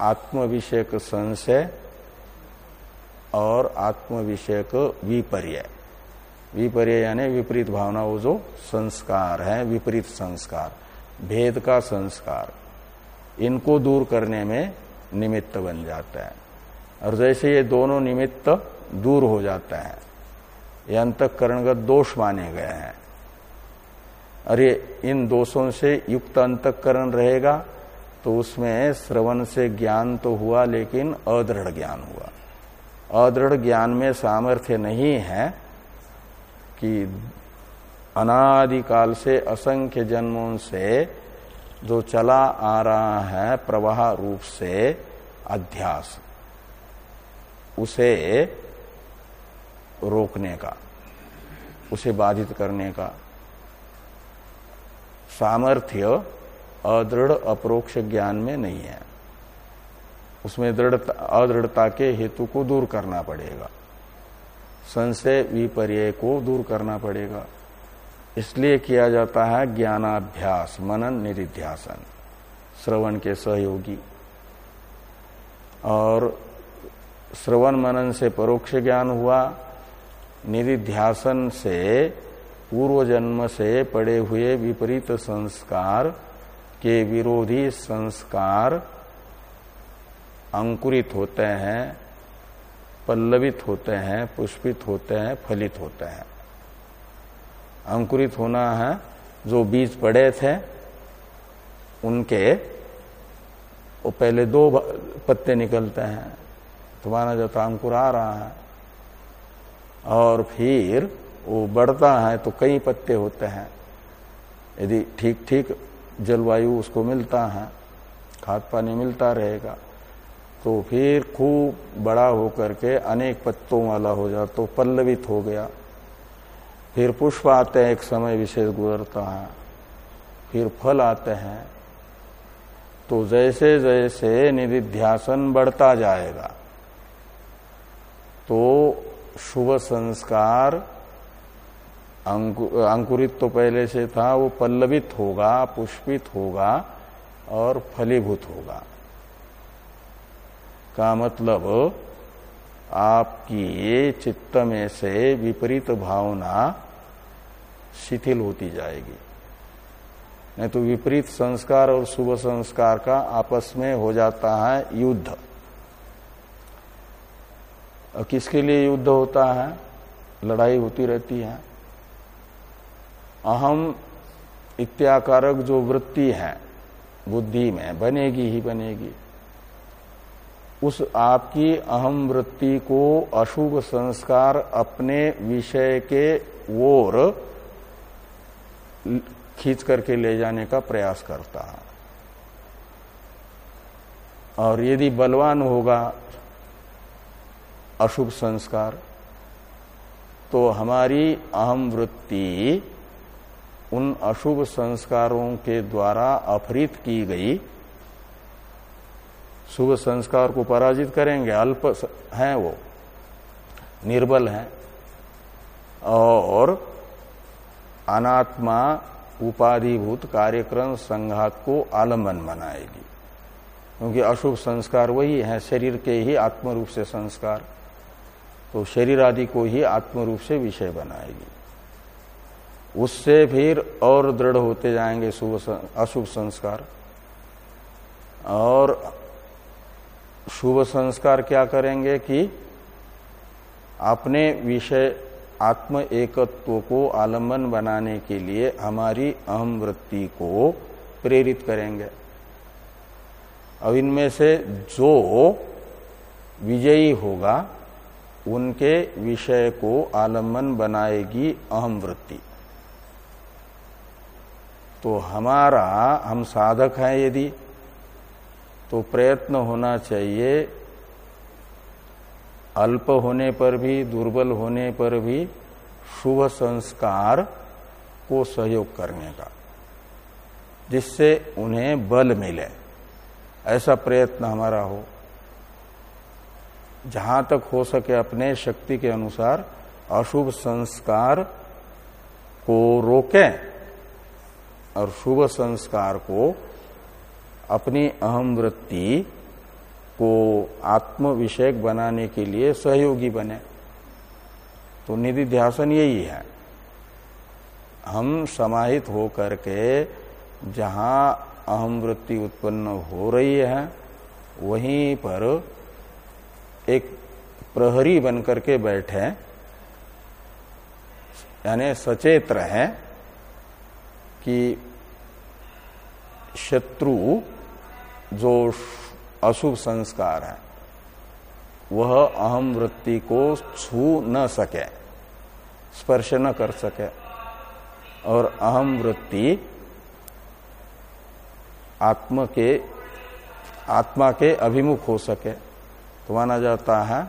आत्मविषयक संशय और आत्म विषयक विपर्य। विपर्य यानी विपरीत भावना, वो जो संस्कार है, विपरीत संस्कार, भेद का संस्कार, इनको दूर करने में निमित्त बन जाता है। और जैसे ये दोनों निमित्त दूर हो जाता है, ये अंतकरणगत दोष माने गए हैं। और ये इन दोषों से युक्त अंतकरण रहेगा तो उसमें श्रवण से ज्ञान तो हुआ, लेकिन अदृढ़ ज्ञान हुआ। अदृढ़ ज्ञान में सामर्थ्य नहीं है कि अनादिकाल से असंख्य जन्मों से जो चला आ रहा है प्रवाह रूप से अध्यास, उसे रोकने का, उसे बाधित करने का सामर्थ्य अदृढ़ अप्रोक्ष ज्ञान में नहीं है। उसमें दृढ़ता, अदृढ़ता के हेतु को दूर करना पड़ेगा। संशय विपर्य को दूर करना पड़ेगा। इसलिए किया जाता है ज्ञानाभ्यास, मनन निधिध्यासन, श्रवण के सहयोगी। और श्रवण मनन से परोक्ष ज्ञान हुआ, निधिध्यासन से पूर्व जन्म से पड़े हुए विपरीत संस्कार के विरोधी संस्कार अंकुरित होते हैं, पल्लवित होते हैं, पुष्पित होते हैं, फलित होते हैं। अंकुरित होना है, जो बीज पड़े थे, उनके वो पहले दो पत्ते निकलते हैं। तो माना जाता अंकुर आ रहा है, और फिर वो बढ़ता है तो कई पत्ते होते हैं। यदि ठीक ठीक जलवायु उसको मिलता है, खाद पानी मिलता रहेगा। तो फिर खूब बड़ा होकर के अनेक पत्तों वाला हो जाता तो पल्लवित हो गया। फिर पुष्प आते हैं एक समय विशेष गुजरता है। फिर फल आते हैं। तो जैसे जैसे निधिध्यासन बढ़ता जाएगा तो शुभ संस्कार अंकु, अंकुरित तो पहले से था वो पल्लवित होगा पुष्पित होगा और फलीभूत होगा। का मतलब आपकी चित्त में से विपरीत भावना शिथिल होती जाएगी। नहीं तो विपरीत संस्कार और शुभ संस्कार का आपस में हो जाता है युद्ध। किसके लिए युद्ध होता है? लड़ाई होती रहती है। अहम इत्याकारक जो वृत्ति है, बुद्धि में बनेगी ही बनेगी। उस आपकी अहम वृत्ति को अशुभ संस्कार अपने विषय के ओर खींच करके ले जाने का प्रयास करता है। और यदि बलवान होगा अशुभ संस्कार तो हमारी अहम वृत्ति उन अशुभ संस्कारों के द्वारा अपहृत की गई शुभ संस्कार को पराजित करेंगे। अल्प हैं वो। निर्बल हैं। और अनात्मा उपाधिभूत कार्यक्रम संघात को आलंबन बनाएगी। क्योंकि अशुभ संस्कार वही है, शरीर के ही आत्म रूप से संस्कार। तो शरीर आदि को ही आत्म रूप से विषय बनाएगी। उससे फिर और दृढ़ होते जाएँगे अशुभ संस्कार। और शुभ संस्कार क्या करेंगे कि अपने विषय आत्म एकत्व को आलंबन बनाने के लिए हमारी अहम वृत्ति को प्रेरित करेंगे। अब इनमें से जो विजयी होगा, उनके विषय को आलंबन बनाएगी अहम वृत्ति। तो हमारा, हम साधक हैं यदि तो प्रयत्न होना चाहिए। अल्प होने पर भी, दुर्बल होने पर भी शुभ संस्कार को सहयोग करने का, जिससे उन्हें बल मिले। ऐसा प्रयत्न हमारा हो। जहाँ तक हो सके अपने शक्ति के अनुसार अशुभ संस्कार को रोकें और शुभ संस्कार को अपनी अहम वृत्ति को आत्म विषयक बनाने के लिए सहयोगी बने। तो निधि ध्यासन यही है। हम समाहित होकर के जहाँ अहम वृत्ति उत्पन्न हो रही है, वहीं पर एक प्रहरी बनकर के बैठे, यानी सचेत रहे कि शत्रु जो अशुभ संस्कार है, वह अहम वृत्ति को छू न सके, स्पर्श न कर सके। और अहम वृत्ति आत्म के, आत्मा के अभिमुख हो सके तो माना जाता है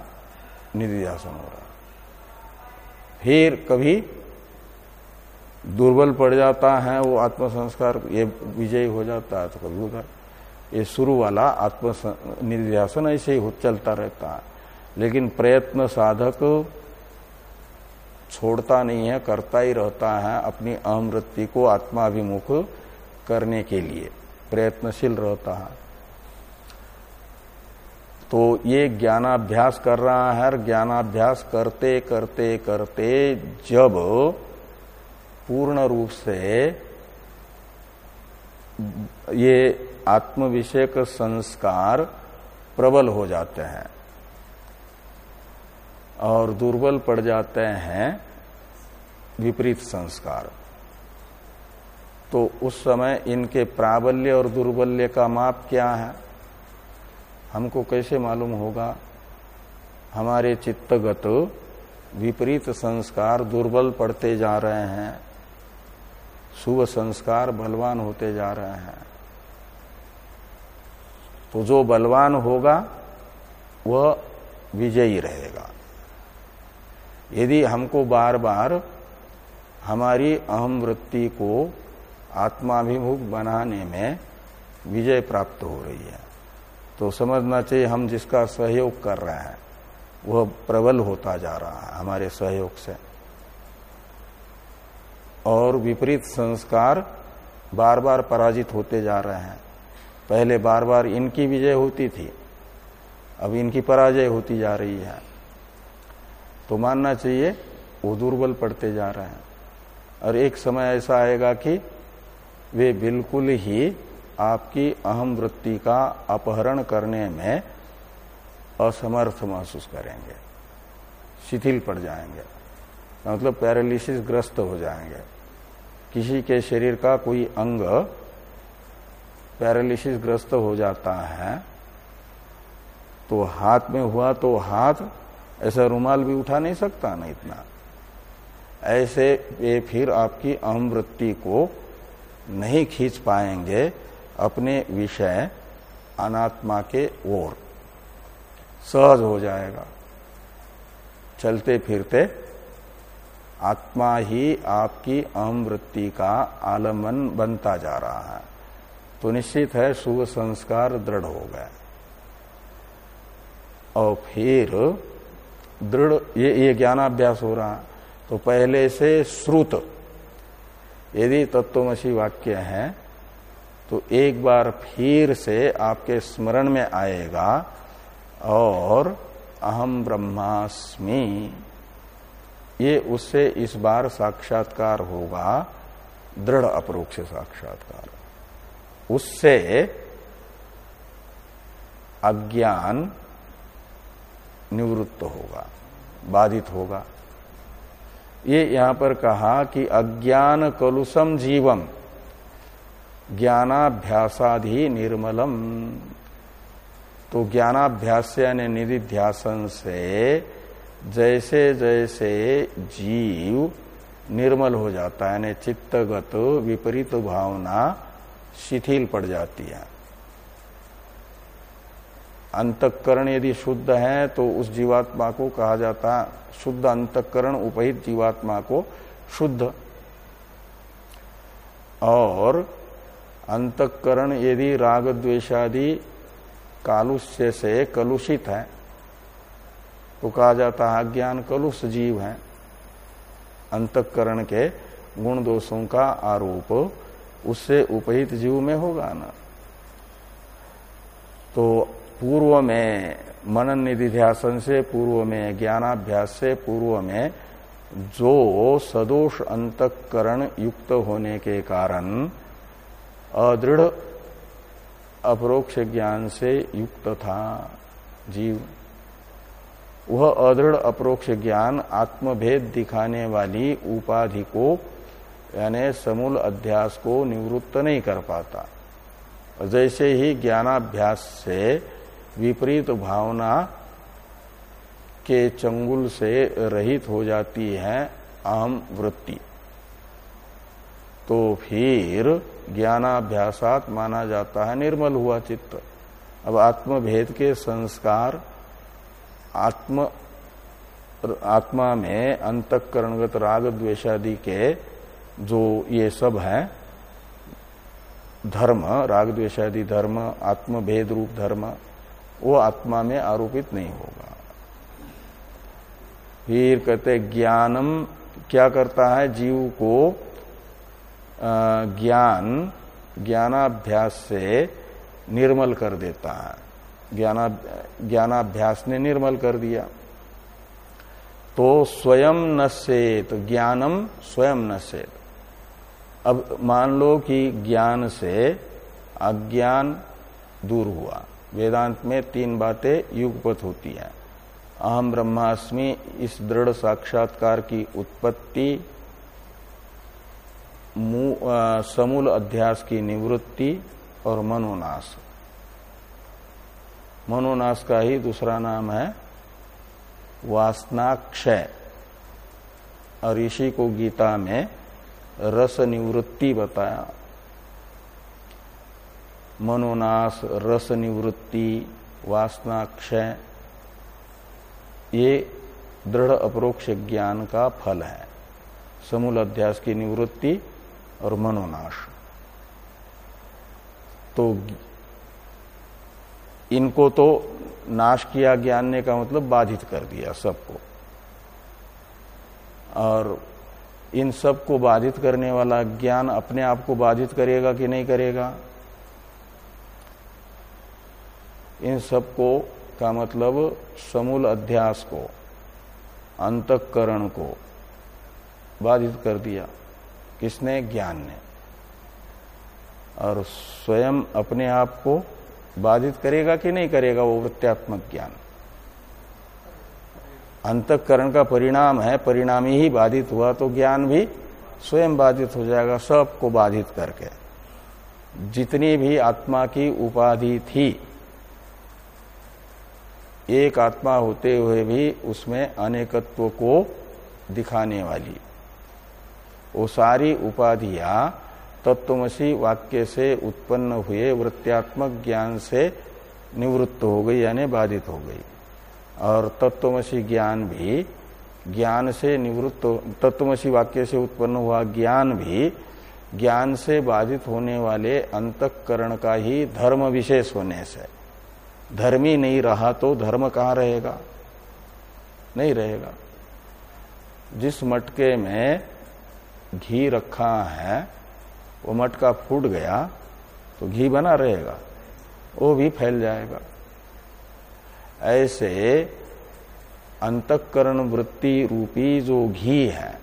निधिध्यासन हो रहा फिर कभी दुर्बल पड़ जाता है वो आत्म संस्कार ये विजयी हो जाता है तो कभी उधर। ये शुरू वाला आत्म निर्ध्यासन ऐसे ही चलता रहता है। लेकिन प्रयत्न साधक छोड़ता नहीं है, करता ही रहता है अपनी अहमवृत्ति को आत्माभिमुख करने के लिए, प्रयत्नशील रहता है। तो ये ज्ञानाभ्यास कर रहा है और ज्ञानाभ्यास करते करते करते जब पूर्ण रूप से ये आत्म विषयक संस्कार प्रबल हो जाते हैं और दुर्बल पड़ जाते हैं विपरीत संस्कार। तो उस समय इनके प्राबल्य और दुर्बल्य का माप क्या है? हमको कैसे मालूम होगा? हमारे चित्तगत विपरीत संस्कार दुर्बल पड़ते जा रहे हैं, शुभ संस्कार बलवान होते जा रहे हैं। तो जो बलवान होगा, वह विजयी रहेगा। यदि हमको बार बार हमारी अहम वृत्ति को आत्माभिमुख बनाने में विजय प्राप्त हो रही है तो समझना चाहिए हम जिसका सहयोग कर रहे हैं, वह प्रबल होता जा रहा है हमारे सहयोग से। और विपरीत संस्कार बार बार पराजित होते जा रहे हैं। पहले बार बार इनकी विजय होती थी, अब इनकी पराजय होती जा रही है। तो मानना चाहिए, वो दुर्बल पड़ते जा रहे हैं। और एक समय ऐसा आएगा कि वे बिल्कुल ही आपकी अहम वृत्ति का अपहरण करने में असमर्थ महसूस करेंगे। शिथिल पड़ जाएँगे। मतलब पैरालिसिस ग्रस्त हो जाएँगे। किसी के शरीर का कोई अंग पैरालिसिस ग्रस्त हो जाता है तो हाथ में हुआ तो हाथ, ऐसा रुमाल भी उठा नहीं सकता ना इतना। ऐसे ये फिर आपकी अहम वृत्ति को नहीं खींच पाएँगे अपने विषय अनात्मा के ओर। सहज हो जाएगा। चलते फिरते, आत्मा ही आपकी अहम वृत्ति का आलमन बनता जा रहा है। तो निश्चित है शुभ संस्कार दृढ़ हो गए और फिर दृढ़, ये ये ज्ञानाभ्यास हो रहा। तो पहले से श्रुत, यदि तत्वमसी वाक्य है तो एक बार फिर से आपके स्मरण में आएगा, और अहम ब्रह्मास्मि। ये उससे इस बार साक्षात्कार होगा, दृढ़ अपरोक्ष साक्षात्कार। उससे अज्ञान निवृत्त होगा, बाधित होगा। ये यहाँ पर कहा कि अज्ञान कलुषम जीवम ज्ञानाभ्यासाधि निर्मलम। तो ज्ञानाभ्यास यानी निधिध्यासन से जैसे जैसे जीव निर्मल हो जाता है, यानी चित्तगत विपरीत भावना शिथिल पड़ जाती है। अंतकरण यदि शुद्ध है तो उस जीवात्मा को कहा जाता शुद्ध अंतकरण उपहित जीवात्मा को शुद्ध। और अंतकरण यदि राग द्वेषादि कालुष्य से कलुषित है तो कहा जाता है ज्ञान कलुष जीव है। अंतकरण के गुण दोषों का आरोप उससे उपहित जीव में होगा ना। तो पूर्व में मनन निधि ध्यासन से, पूर्व में ज्ञानाभ्यास से, पूर्व में जो सदोष अंतकरण युक्त होने के कारण अदृढ़ अपरोक्ष ज्ञान से युक्त था जीव। वह अदृढ़ अपरोक्ष ज्ञान आत्मभेद दिखाने वाली उपाधि को यानी समूल अध्यास को निवृत्त नहीं कर पाता। जैसे ही ज्ञानाभ्यास से विपरीत भावना के चंगुल से रहित हो जाती है अहम वृत्ति तो फिर ज्ञानाभ्यासात माना जाता है निर्मल हुआ चित्त। अब आत्मभेद के संस्कार आत्म, आत्मा में अंतकरणगत राग द्वेषादि के जो ये सब है, धर्म राग द्वेषादि धर्म, आत्मभेद रूप धर्म, वो आत्मा में आरोपित नहीं होगा। फिर कहते ज्ञानम क्या करता है? जीव को ज्ञान, ज्ञानाभ्यास से निर्मल कर देता है। ज्ञाना, ज्ञानाभ्यास ने निर्मल कर दिया। तो स्वयं न नश्येत ज्ञानम स्वयं नश्येत अब मान लो कि ज्ञान से अज्ञान दूर हुआ। वेदांत में तीन बातें युगपत होती हैं। अहम ब्रह्मास्मि, इस दृढ़ साक्षात्कार की उत्पत्ति समूल अध्यास की निवृत्ति और मनोनाश मनोनाश का ही दूसरा नाम है वासनाक्षय। और इसी को गीता में रस निवृत्ति बताया। मनोनाश रस निवृत्ति वासनाक्षय, ये दृढ़ अप्रोक्ष ज्ञान का फल है। समूल अध्यास की निवृत्ति और मनोनाश। तो इनको तो नाश किया, ज्ञान ने का मतलब बाधित कर दिया सबको। और इन सबको बाधित करने वाला ज्ञान अपने आप को बाधित करेगा कि नहीं करेगा? इन सबको का मतलब समूल अध्यास को, अंतकरण को बाधित कर दिया। किसने? ज्ञान ने। और स्वयं अपने आप को बाधित करेगा कि नहीं करेगा वो वृत्त्यात्मक ज्ञान? अंतकरण का परिणाम है, परिणामी ही बाधित हुआ तो ज्ञान भी स्वयं बाधित हो जाएगा, सबको बाधित करके। जितनी भी आत्मा की उपाधि थी, एक आत्मा होते हुए भी उसमें अनेकत्व को दिखाने वाली। वो सारी उपाधियाँ तत्वमसी वाक्य से उत्पन्न हुए, वृत्त्यात्मक ज्ञान से निवृत्त हो गई, यानी बाधित हो गई। और तत्वमसी ज्ञान भी, ज्ञान से निवृत्त तत्वमसी वाक्य से उत्पन्न हुआ ज्ञान भी, ज्ञान से बाधित होने वाले अंतकरण का ही धर्म विशेष होने से। धर्मी नहीं रहा तो धर्म कहाँ रहेगा? नहीं रहेगा। जिस मटके में घी रखा है, वो मटका फूट गया तो घी बना रहेगा, वो भी फैल जाएगा। ऐसे अंतकरण वृत्ति रूपी जो घी है,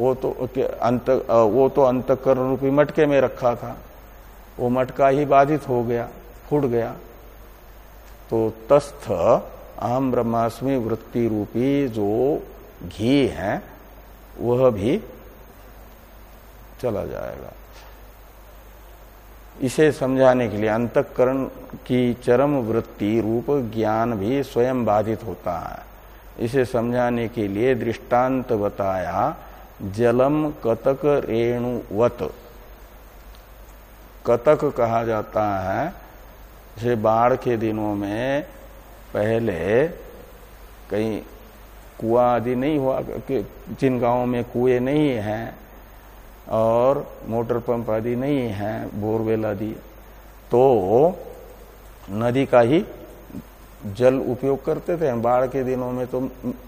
वो तो अंत वो तो अंतकरण रूपी मटके में रखा था, वो मटका ही बाधित हो गया, फूट गया। तो तस्थ अहम ब्रह्मास्मि वृत्ति रूपी जो घी है, वह भी चला जाएगा। इसे समझाने के लिए अंतकरण की चरम वृत्ति रूप ज्ञान भी स्वयं बाधित होता है। इसे समझाने के लिए दृष्टांत बताया, जलम कतक रेणुवत कतक कहा जाता है जैसे बाढ़ के दिनों में पहले कहीं कुआ आदि नहीं हुआ जिन गाँवों में कुएँ नहीं हैं और मोटर पंप आदि नहीं है, बोरवेल आदि। तो नदी का ही जल उपयोग करते थे। बाढ़ के दिनों में तो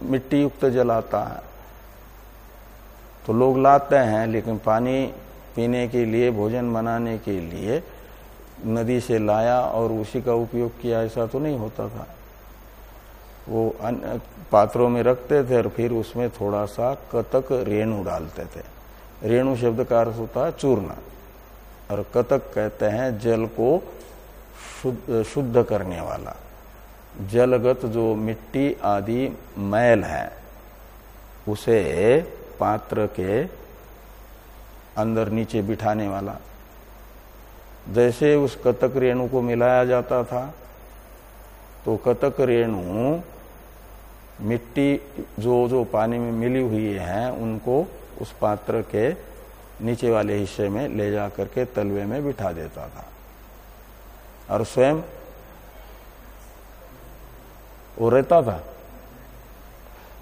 मिट्टी युक्त जल आता है। तो लोग लाते हैं, लेकिन पानी पीने के लिए, भोजन बनाने के लिए नदी से लाया और उसी का उपयोग किया, ऐसा तो नहीं होता था। वो पात्रों में रखते थे और फिर उसमें थोड़ा सा कतक रेणु डालते थे। रेणु शब्द का अर्थ होता है चूर्ण। और कतक कहते हैं जल को शुद्ध, शुद्ध करने वाला। जलगत जो मिट्टी आदि मैल है उसे पात्र के अंदर नीचे बिठाने वाला। जैसे उस कतक रेणु को मिलाया जाता था तो कतक रेणु मिट्टी जो जो पानी में मिली हुई है, उनको उस पात्र के नीचे वाले हिस्से में ले जा करके तलवे में बिठा देता था। और स्वयं वो रहता था।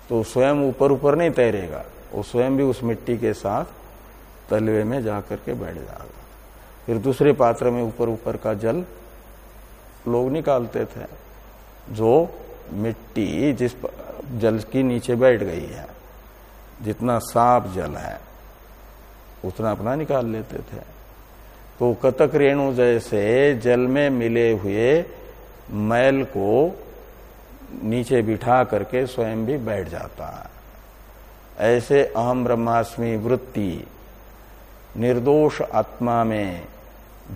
तो स्वयं ऊपर ऊपर नहीं तैरेगा, वो स्वयं भी उस मिट्टी के साथ तलवे में जाकर के बैठ जाएगा। फिर दूसरे पात्र में ऊपर ऊपर का जल लोग निकालते थे, जो मिट्टी जिस जल की नीचे बैठ गई है। जितना साफ़ जल है, उतना अपना निकाल लेते थे। तो कतक रेणु जैसे जल में मिले हुए मैल को नीचे बिठा करके स्वयं भी बैठ जाता है। ऐसे अहम ब्रह्मास्मि वृत्ति, निर्दोष आत्मा में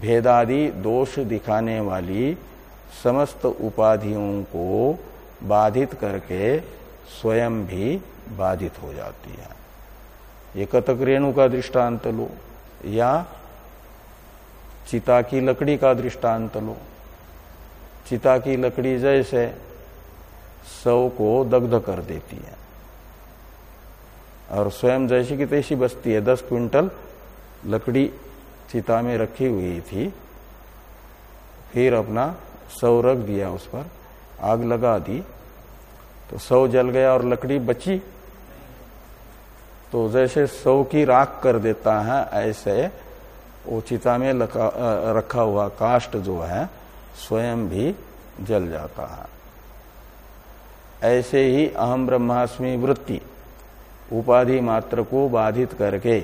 भेदादि दोष दिखाने वाली समस्त उपाधियों को बाधित करके स्वयं भी बाधित हो जाती है। ये कतक रेणु का दृष्टांत लो, या चिता की लकड़ी का दृष्टांत लो। चिता की लकड़ी जैसे सव को दग्ध कर देती है। और स्वयं जैसी की तैसी बसती है। दस क्विंटल लकड़ी चिता में रखी हुई थी। फिर अपना सौ रख दिया उस पर, आग लगा दी। तो सौ जल गया और लकड़ी बची। तो जैसे सौ की राख कर देता है, ऐसे वो चिता में रखा हुआ काष्ट जो है, स्वयं भी जल जाता है। ऐसे ही अहम ब्रह्मास्मि वृत्ति, उपाधि मात्र को बाधित करके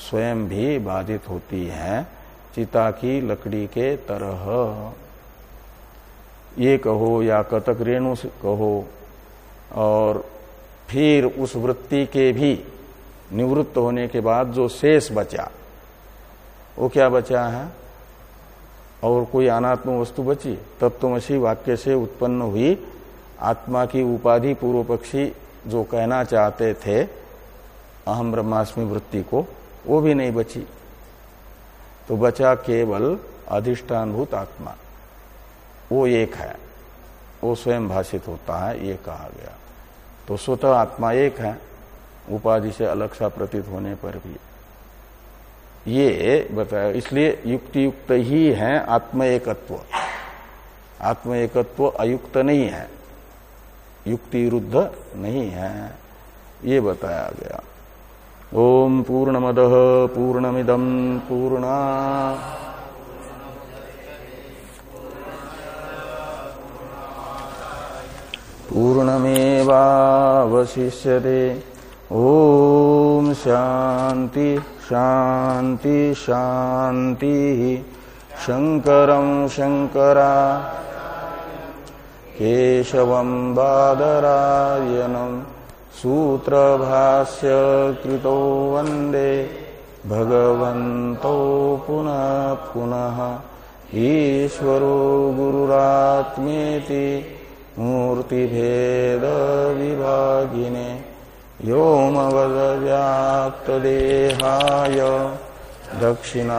स्वयं भी बाधित होती है, चिता की लकड़ी के तरह। ये कहो या कतक रेणु कहो और फिर उस वृत्ति के भी निवृत्त होने के बाद जो शेष बचा, वो क्या बचा है? और कोई अनात्म वस्तु बची? तत्वमसी वाक्य से उत्पन्न हुई आत्मा की उपाधि पूर्व पक्षी जो कहना चाहते थे, अहम ब्रह्मास्मि वृत्ति को, वो भी नहीं बची। तो बचा केवल अधिष्ठानभूत आत्मा। वो एक है। वो स्वयं भाषित होता है, ये कहा गया। तो स्वतः आत्मा एक है, उपाधि से अलग सा प्रतीत होने पर भी। ये बताया, इसलिए युक्ति युक्त ही है आत्म एकत्व। आत्म एकत्व अयुक्त नहीं है, युक्ति विरुद्ध नहीं है, ये बताया गया। ओम पूर्ण पूर्णमद पूर्णमिदम पूर्णा। पूर्णमेवावशिष्यते। ॐ शान्ति शान्ति, शान्तिः। शङ्करं शङ्करा, केशवं बादरायणं सूत्रभास्य कृतो वंदे। भगवन्तौ पुनः पुनः। ईश्वरो गुरुरात्मेति। मूर्तिभेद विभागिने व्योमवदव्याप्तदेहाय दक्षिणामूर्तये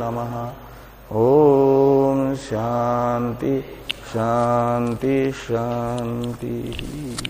नमः। ॐ शान्ति शान्ति शान्तिः।